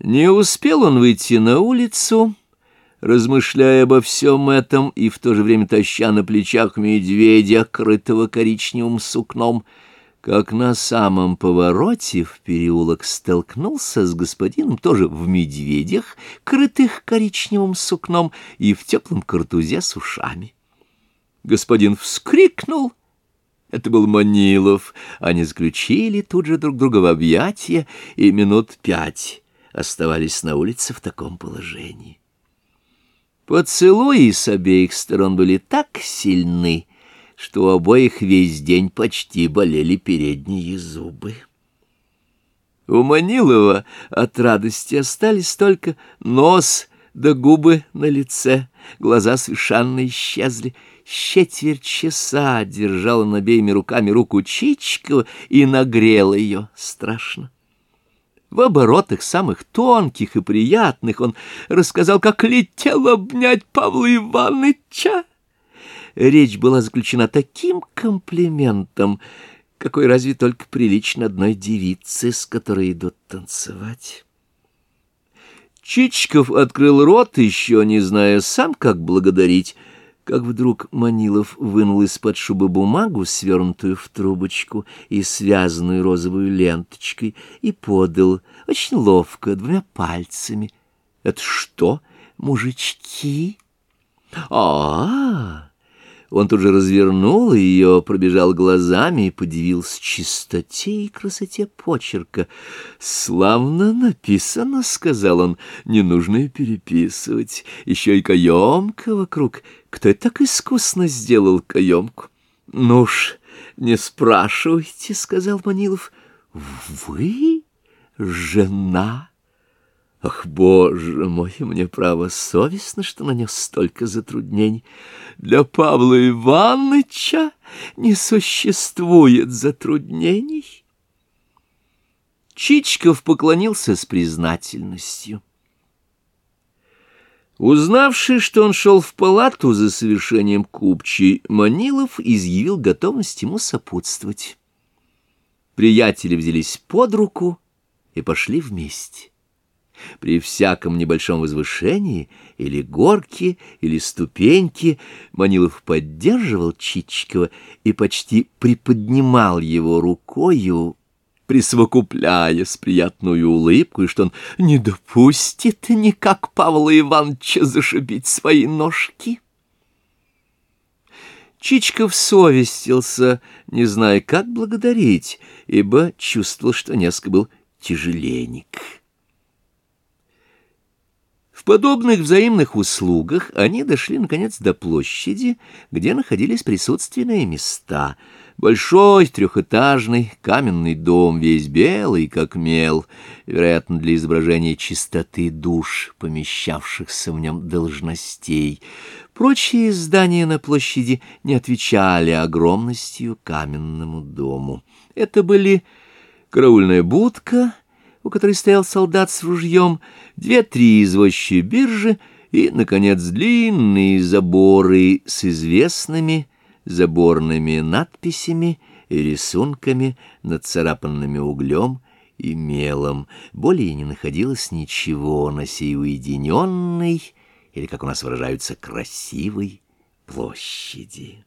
Не успел он выйти на улицу, размышляя обо всем этом и в то же время таща на плечах медведя, крытого коричневым сукном, как на самом повороте в переулок столкнулся с господином тоже в медведях, крытых коричневым сукном и в теплом картузе с ушами. Господин вскрикнул — это был Манилов. Они заключили тут же друг друга в объятия, и минут пять оставались на улице в таком положении. Поцелуи с обеих сторон были так сильны, что у обоих весь день почти болели передние зубы. У Манилова от радости остались только нос да губы на лице, глаза совершенно исчезли — четверть часа держал он обеими руками руку Чичикова и нагрел ее страшно. В оборотах самых тонких и приятных он рассказал, как летел обнять Павла Ивановича. Речь была заключена таким комплиментом, какой разве только прилично одной девице, с которой идут танцевать. Чичиков открыл рот, еще не зная сам, как благодарить, как вдруг Манилов вынул из-под шубы бумагу, свернутую в трубочку и связанную розовой ленточкой, и подал очень ловко двумя пальцами. — Это что, мужички? — А-а-а! Он тут же развернул ее, пробежал глазами и подивился чистоте и красоте почерка. «Славно написано», — сказал он, — «не нужно и переписывать. Еще и каемка вокруг. Кто это так искусно сделал каемку?» «Ну уж, не спрашивайте», — сказал Манилов. «Вы жена?» Ах, боже мой, мне право совестно, что нанес столько затруднений. Для Павла Ивановича не существует затруднений. Чичков поклонился с признательностью. Узнавши, что он шел в палату за совершением купчей, Манилов изъявил готовность ему сопутствовать. Приятели взялись под руку и пошли вместе. При всяком небольшом возвышении, или горке, или ступеньке, Манилов поддерживал Чичикова и почти приподнимал его рукою, присвокупляя с приятную улыбкой, что он не допустит никак Павла Ивановича зашибить свои ножки. Чичков совестился, не зная, как благодарить, ибо чувствовал, что несколько был тяжеленник подобных взаимных услугах они дошли, наконец, до площади, где находились присутственные места. Большой трехэтажный каменный дом, весь белый, как мел, вероятно, для изображения чистоты душ, помещавшихся в нем должностей. Прочие здания на площади не отвечали огромностью каменному дому. Это были караульная будка — у которой стоял солдат с ружьем, две-три извозчие биржи и, наконец, длинные заборы с известными заборными надписями и рисунками, нацарапанными углем и мелом. Более не находилось ничего на сей уединенной, или, как у нас выражаются, красивой площади.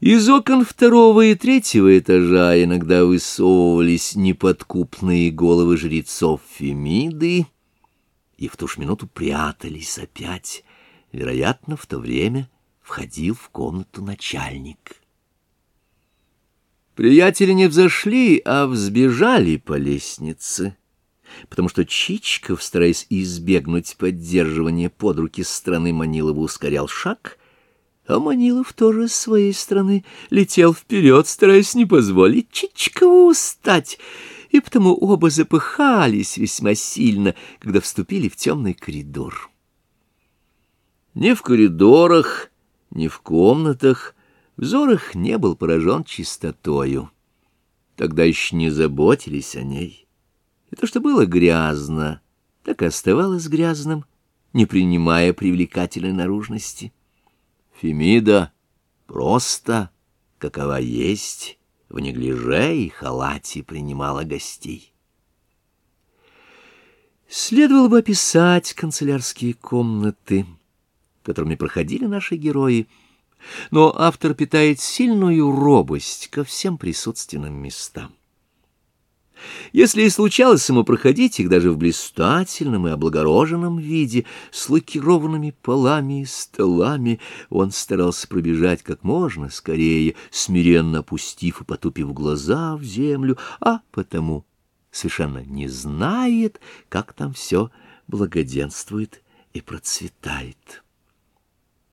Из окон второго и третьего этажа иногда высовывались неподкупные головы жрецов Фемиды и в ту же минуту прятались опять. Вероятно, в то время входил в комнату начальник. Приятели не взошли, а взбежали по лестнице, потому что Чичков, стараясь избегнуть поддерживания под руки с стороны Манилова, ускорял шаг — а Манилов тоже с своей стороны летел вперед, стараясь не позволить Чичкову устать, и потому оба запыхались весьма сильно, когда вступили в темный коридор. Ни в коридорах, ни в комнатах взор их не был поражен чистотою. Тогда еще не заботились о ней. И то, что было грязно, так и оставалось грязным, не принимая привлекательной наружности. Фемида просто, какова есть, в неглиже и халате принимала гостей. Следовало бы описать канцелярские комнаты, которыми проходили наши герои, но автор питает сильную робость ко всем присутственным местам. Если и случалось ему проходить их даже в блистательном и облагороженном виде, с лакированными полами и столами, он старался пробежать как можно скорее, смиренно опустив и потупив глаза в землю, а потому совершенно не знает, как там все благоденствует и процветает.